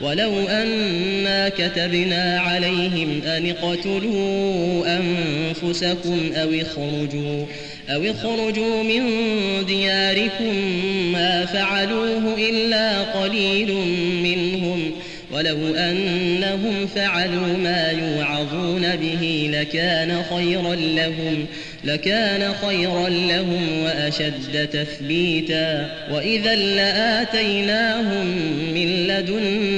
ولو أنا كتبنا عليهم أن اقتلوا أنفسكم أو اخرجوا أو اخرجوا من دياركم ما فعلوه إلا قليل منهم ولو أنهم فعلوا ما يوعظون به لكان خيرا لهم لكان خيرا لهم وأشد تثبيتا. وإذا لآتيناهم من لدنا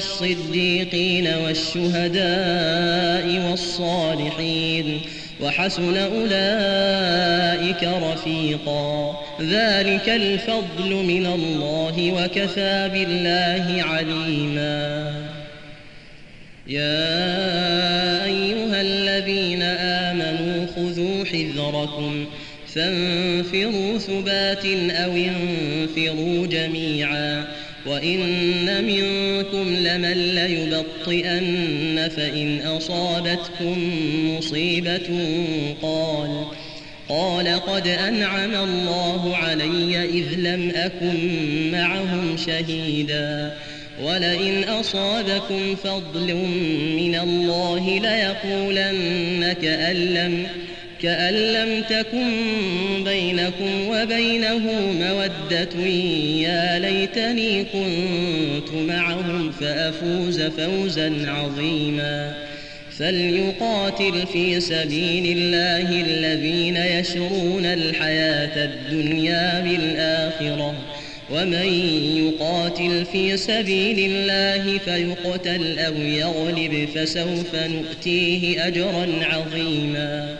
والصديقين والشهداء والصالحين وحسن أولئك رفيقا. ذلك الفضل من الله وكفى بالله عليما. يا أيها الذين آمنوا خذوا حذركم فانفروا ثبات أو انفروا جميعا وإن منكم لمن ليبطئن فإن أصابتكم مصيبة قال قال قد أنعم الله علي إذ لم أكن معهم شهيدا ولئن أصابكم فضل من الله ليقولن كأن لم كأن لم تكن بينكم وبينه مودة يا ليتني كنت معهم فأفوز فوزا عظيما. فليقاتل في سبيل الله الذين يشرون الحياة الدنيا بالآخرة. ومن يقاتل في سبيل الله فيقتل أو يغلب فسوف نؤتيه أجرا عظيما.